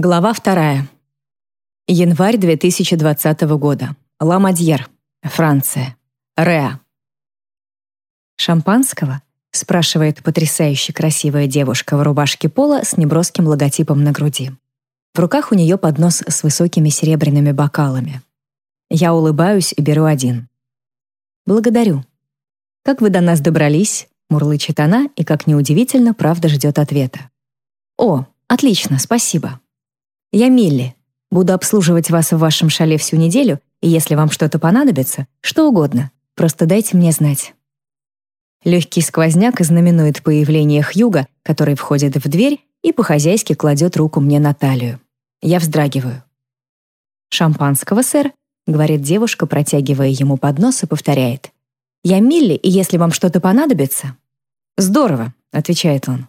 Глава вторая. Январь 2020 года. Ла-Мадьер, Франция. Реа. «Шампанского?» — спрашивает потрясающе красивая девушка в рубашке пола с неброским логотипом на груди. В руках у нее поднос с высокими серебряными бокалами. Я улыбаюсь и беру один. «Благодарю». «Как вы до нас добрались?» — мурлычет она, и, как неудивительно, правда ждет ответа. «О, отлично, спасибо». «Я Милли. Буду обслуживать вас в вашем шале всю неделю, и если вам что-то понадобится, что угодно, просто дайте мне знать». Легкий сквозняк знаменует появление Хьюга, который входит в дверь и по-хозяйски кладет руку мне на талию. Я вздрагиваю. «Шампанского, сэр?» — говорит девушка, протягивая ему поднос и повторяет. «Я Милли, и если вам что-то понадобится...» «Здорово», — отвечает он.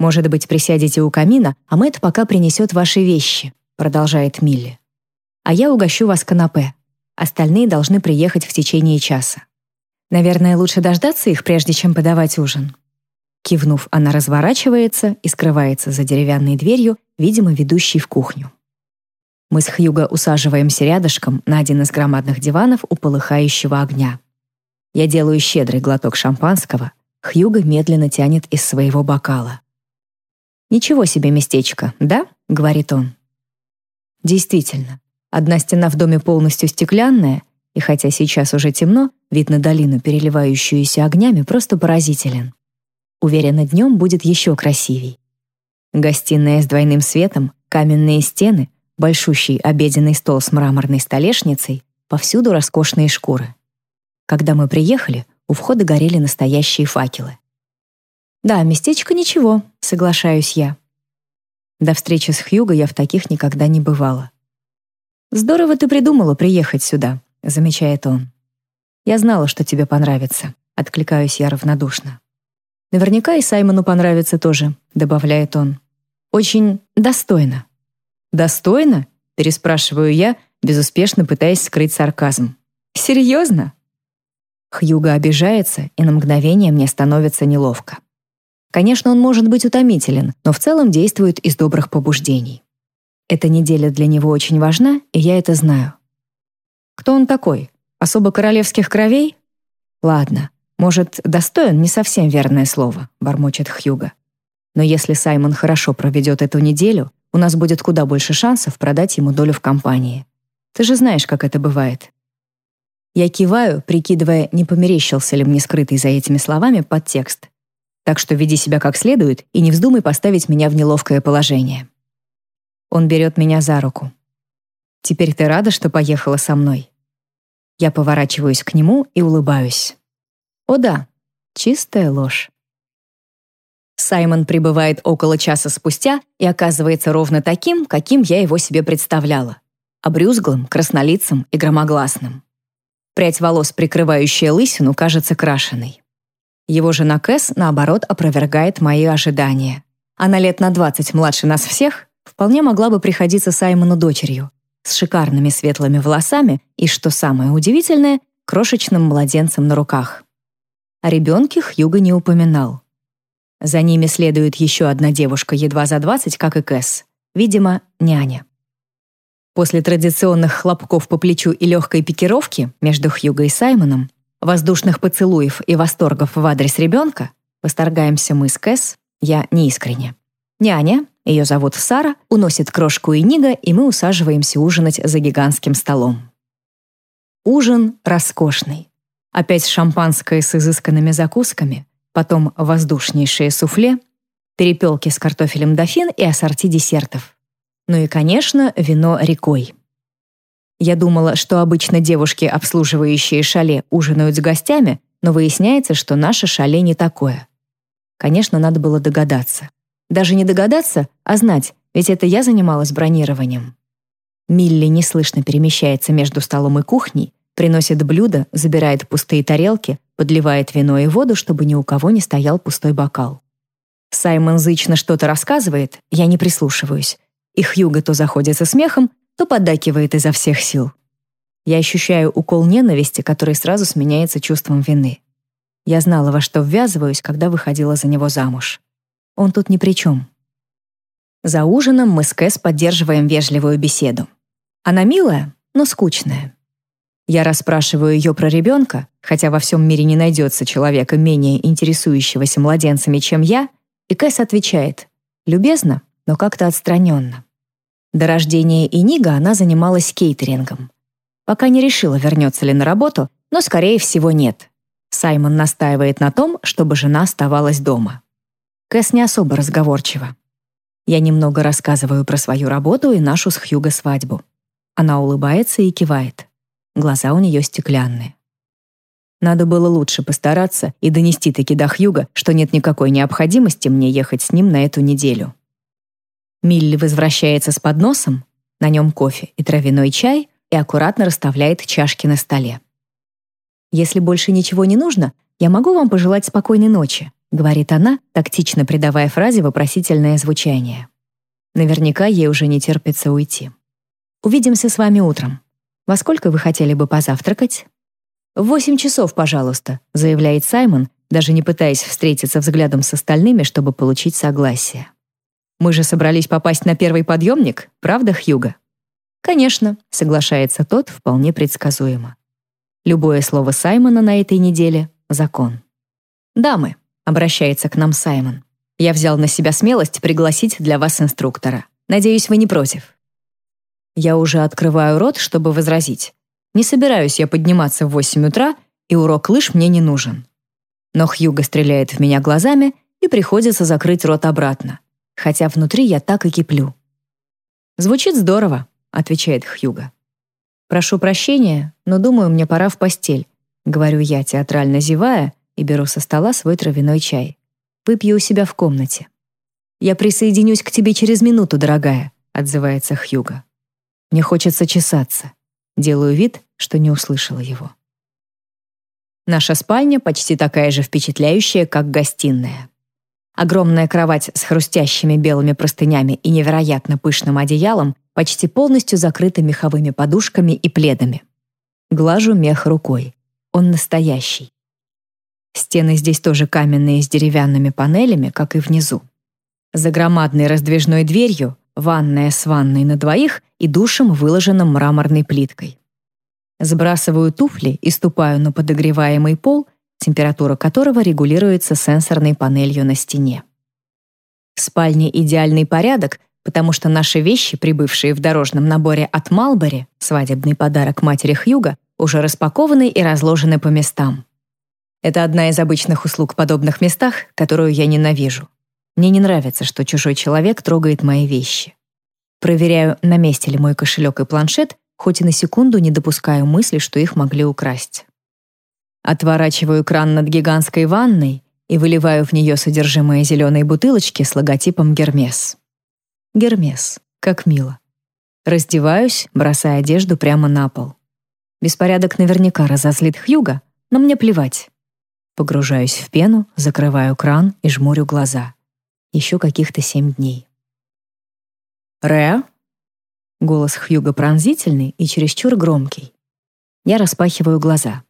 «Может быть, присядете у камина, а Мэтт пока принесет ваши вещи», — продолжает Милли. «А я угощу вас канапе. Остальные должны приехать в течение часа. Наверное, лучше дождаться их, прежде чем подавать ужин». Кивнув, она разворачивается и скрывается за деревянной дверью, видимо, ведущей в кухню. Мы с Хьюго усаживаемся рядышком на один из громадных диванов у полыхающего огня. Я делаю щедрый глоток шампанского. Хьюго медленно тянет из своего бокала. «Ничего себе местечко, да?» — говорит он. Действительно, одна стена в доме полностью стеклянная, и хотя сейчас уже темно, вид на долину, переливающуюся огнями, просто поразителен. Уверена, днем будет еще красивей. Гостиная с двойным светом, каменные стены, большущий обеденный стол с мраморной столешницей, повсюду роскошные шкуры. Когда мы приехали, у входа горели настоящие факелы. «Да, местечко ничего», — соглашаюсь я. До встречи с Хьюго я в таких никогда не бывала. «Здорово ты придумала приехать сюда», — замечает он. «Я знала, что тебе понравится», — откликаюсь я равнодушно. «Наверняка и Саймону понравится тоже», — добавляет он. «Очень достойно». «Достойно?» — переспрашиваю я, безуспешно пытаясь скрыть сарказм. «Серьезно?» Хьюга обижается, и на мгновение мне становится неловко. Конечно, он может быть утомителен, но в целом действует из добрых побуждений. Эта неделя для него очень важна, и я это знаю. Кто он такой? Особо королевских кровей? Ладно, может, достоин не совсем верное слово, бормочет Хьюга. Но если Саймон хорошо проведет эту неделю, у нас будет куда больше шансов продать ему долю в компании. Ты же знаешь, как это бывает. Я киваю, прикидывая, не померещился ли мне скрытый за этими словами подтекст. Так что веди себя как следует и не вздумай поставить меня в неловкое положение. Он берет меня за руку. Теперь ты рада, что поехала со мной? Я поворачиваюсь к нему и улыбаюсь. О да, чистая ложь. Саймон прибывает около часа спустя и оказывается ровно таким, каким я его себе представляла. Обрюзглым, краснолицым и громогласным. Прядь волос, прикрывающая лысину, кажется крашеной. Его жена Кэс, наоборот, опровергает мои ожидания. Она лет на 20 младше нас всех, вполне могла бы приходиться Саймону дочерью, с шикарными светлыми волосами и, что самое удивительное, крошечным младенцем на руках. О ребенке Хьюго не упоминал. За ними следует еще одна девушка, едва за 20, как и Кэс. Видимо, няня. После традиционных хлопков по плечу и легкой пикировки между Хьюго и Саймоном, воздушных поцелуев и восторгов в адрес ребенка, восторгаемся мы с Кэс, я неискренне. Няня, ее зовут Сара, уносит крошку и Нига, и мы усаживаемся ужинать за гигантским столом. Ужин роскошный. Опять шампанское с изысканными закусками, потом воздушнейшее суфле, перепелки с картофелем дофин и ассорти десертов. Ну и, конечно, вино рекой. Я думала, что обычно девушки, обслуживающие шале, ужинают с гостями, но выясняется, что наше шале не такое. Конечно, надо было догадаться. Даже не догадаться, а знать, ведь это я занималась бронированием. Милли неслышно перемещается между столом и кухней, приносит блюда, забирает пустые тарелки, подливает вино и воду, чтобы ни у кого не стоял пустой бокал. Саймон зычно что-то рассказывает, я не прислушиваюсь, и Хьюго то заходится смехом, то поддакивает изо всех сил. Я ощущаю укол ненависти, который сразу сменяется чувством вины. Я знала, во что ввязываюсь, когда выходила за него замуж. Он тут ни при чем. За ужином мы с Кэс поддерживаем вежливую беседу. Она милая, но скучная. Я расспрашиваю ее про ребенка, хотя во всем мире не найдется человека, менее интересующегося младенцами, чем я, и Кэс отвечает «любезно, но как-то отстраненно». До рождения Инига она занималась кейтерингом. Пока не решила, вернется ли на работу, но, скорее всего, нет. Саймон настаивает на том, чтобы жена оставалась дома. Кэс не особо разговорчива. Я немного рассказываю про свою работу и нашу с Хьюго свадьбу. Она улыбается и кивает. Глаза у нее стеклянные. Надо было лучше постараться и донести таки до Хьюга, что нет никакой необходимости мне ехать с ним на эту неделю. Милли возвращается с подносом, на нем кофе и травяной чай, и аккуратно расставляет чашки на столе. «Если больше ничего не нужно, я могу вам пожелать спокойной ночи», говорит она, тактично придавая фразе вопросительное звучание. Наверняка ей уже не терпится уйти. «Увидимся с вами утром. Во сколько вы хотели бы позавтракать?» «В восемь часов, пожалуйста», заявляет Саймон, даже не пытаясь встретиться взглядом с остальными, чтобы получить согласие. «Мы же собрались попасть на первый подъемник, правда, Хьюга?» «Конечно», — соглашается тот вполне предсказуемо. Любое слово Саймона на этой неделе — закон. «Дамы», — обращается к нам Саймон, «я взял на себя смелость пригласить для вас инструктора. Надеюсь, вы не против». Я уже открываю рот, чтобы возразить. Не собираюсь я подниматься в 8 утра, и урок лыж мне не нужен. Но Хьюго стреляет в меня глазами, и приходится закрыть рот обратно, хотя внутри я так и киплю. Звучит здорово, — отвечает Хьюга. «Прошу прощения, но думаю, мне пора в постель», — говорю я, театрально зевая, и беру со стола свой травяной чай. «Выпью у себя в комнате». «Я присоединюсь к тебе через минуту, дорогая», — отзывается Хьюга. Мне хочется чесаться. Делаю вид, что не услышала его. Наша спальня почти такая же впечатляющая, как гостиная. Огромная кровать с хрустящими белыми простынями и невероятно пышным одеялом почти полностью закрыта меховыми подушками и пледами. Глажу мех рукой. Он настоящий. Стены здесь тоже каменные с деревянными панелями, как и внизу. За громадной раздвижной дверью ванная с ванной на двоих и душем, выложенным мраморной плиткой. Сбрасываю туфли и ступаю на подогреваемый пол, температура которого регулируется сенсорной панелью на стене. В спальне идеальный порядок, потому что наши вещи, прибывшие в дорожном наборе от Малбери, свадебный подарок матери Хьюга, уже распакованы и разложены по местам. Это одна из обычных услуг в подобных местах, которую я ненавижу. Мне не нравится, что чужой человек трогает мои вещи. Проверяю, на месте ли мой кошелек и планшет, хоть и на секунду не допускаю мысли, что их могли украсть. Отворачиваю кран над гигантской ванной и выливаю в нее содержимое зеленой бутылочки с логотипом «Гермес». Гермес. Как мило. Раздеваюсь, бросая одежду прямо на пол. Беспорядок наверняка разозлит Хьюга, но мне плевать. Погружаюсь в пену, закрываю кран и жмурю глаза. Еще каких-то семь дней. «Ре?» Голос Хьюга пронзительный и чересчур громкий. Я распахиваю глаза.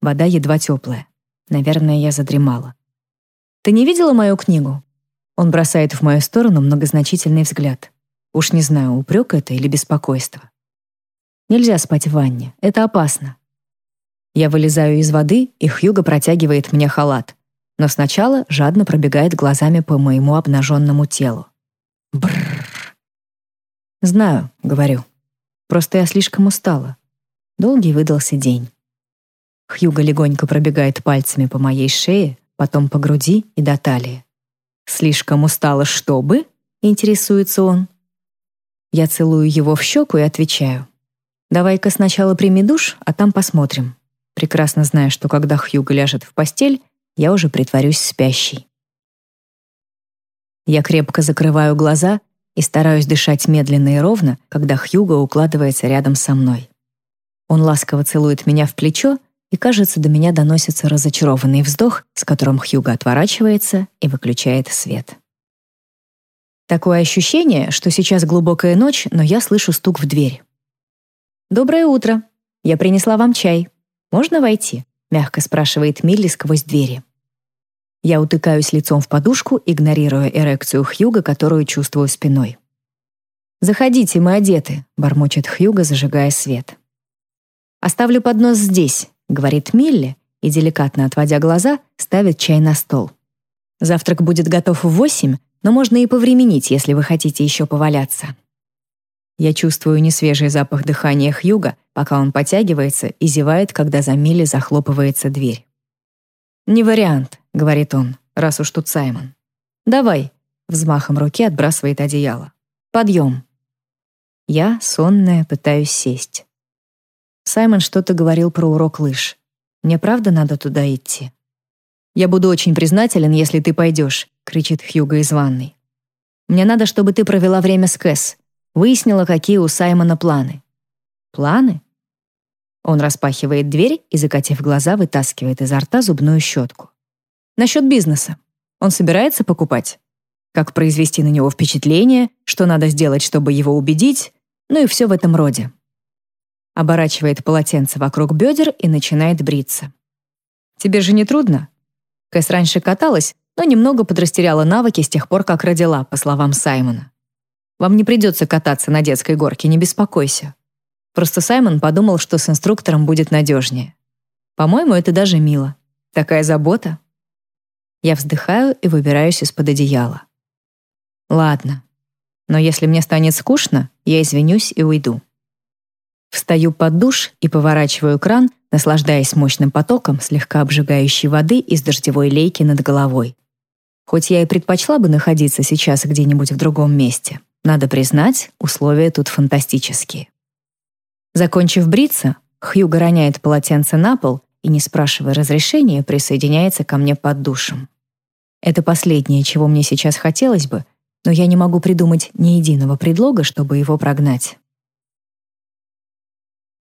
Вода едва теплая. Наверное, я задремала. «Ты не видела мою книгу?» Он бросает в мою сторону многозначительный взгляд. Уж не знаю, упрек это или беспокойство. Нельзя спать в ванне, это опасно. Я вылезаю из воды, и Хьюго протягивает мне халат, но сначала жадно пробегает глазами по моему обнаженному телу. Бррр. Знаю, говорю. Просто я слишком устала. Долгий выдался день. Хьюго легонько пробегает пальцами по моей шее, потом по груди и до талии. «Слишком устала, чтобы?» — интересуется он. Я целую его в щеку и отвечаю. «Давай-ка сначала прими душ, а там посмотрим». Прекрасно зная, что когда Хьюго ляжет в постель, я уже притворюсь спящей. Я крепко закрываю глаза и стараюсь дышать медленно и ровно, когда Хьюго укладывается рядом со мной. Он ласково целует меня в плечо, и, кажется, до меня доносится разочарованный вздох, с которым Хьюго отворачивается и выключает свет. Такое ощущение, что сейчас глубокая ночь, но я слышу стук в дверь. «Доброе утро. Я принесла вам чай. Можно войти?» — мягко спрашивает Милли сквозь двери. Я утыкаюсь лицом в подушку, игнорируя эрекцию Хьюга, которую чувствую спиной. «Заходите, мы одеты», — бормочет Хьюга, зажигая свет. «Оставлю поднос здесь», — говорит Милли, и, деликатно отводя глаза, ставит чай на стол. «Завтрак будет готов в восемь, но можно и повременить, если вы хотите еще поваляться». Я чувствую несвежий запах дыхания Хьюга, пока он потягивается и зевает, когда за Милли захлопывается дверь. «Не вариант», — говорит он, раз уж тут Саймон. «Давай», — взмахом руки отбрасывает одеяло. «Подъем». Я, сонная, пытаюсь сесть. Саймон что-то говорил про урок лыж. Мне правда надо туда идти? «Я буду очень признателен, если ты пойдешь», — кричит Хьюго из ванной. «Мне надо, чтобы ты провела время с Кэс, выяснила, какие у Саймона планы». «Планы?» Он распахивает дверь и, закатив глаза, вытаскивает изо рта зубную щетку. «Насчет бизнеса. Он собирается покупать? Как произвести на него впечатление, что надо сделать, чтобы его убедить, ну и все в этом роде». Оборачивает полотенце вокруг бедер и начинает бриться. «Тебе же не трудно?» Кэс раньше каталась, но немного подрастеряла навыки с тех пор, как родила, по словам Саймона. «Вам не придется кататься на детской горке, не беспокойся». Просто Саймон подумал, что с инструктором будет надежнее. По-моему, это даже мило. Такая забота. Я вздыхаю и выбираюсь из-под одеяла. Ладно. Но если мне станет скучно, я извинюсь и уйду. Встаю под душ и поворачиваю кран, наслаждаясь мощным потоком слегка обжигающей воды из дождевой лейки над головой. Хоть я и предпочла бы находиться сейчас где-нибудь в другом месте, надо признать, условия тут фантастические. Закончив бриться, Хьюго роняет полотенце на пол и, не спрашивая разрешения, присоединяется ко мне под душем. Это последнее, чего мне сейчас хотелось бы, но я не могу придумать ни единого предлога, чтобы его прогнать.